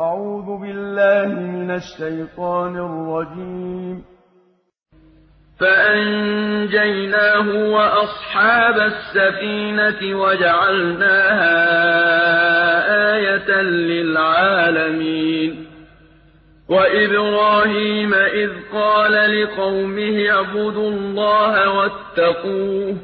أعوذ بالله من الشيطان الرجيم. فأنجيناه وأصحاب السفينة وجعلناها آية للعالمين. وإبراهيم إذ قال لقومه اعبدوا الله واتقوه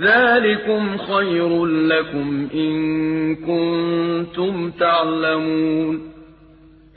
ذلكم خير لكم إن كنتم تعلمون.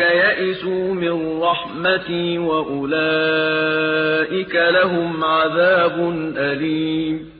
يئسوا من رحمتي وأولئك لهم عذاب أليم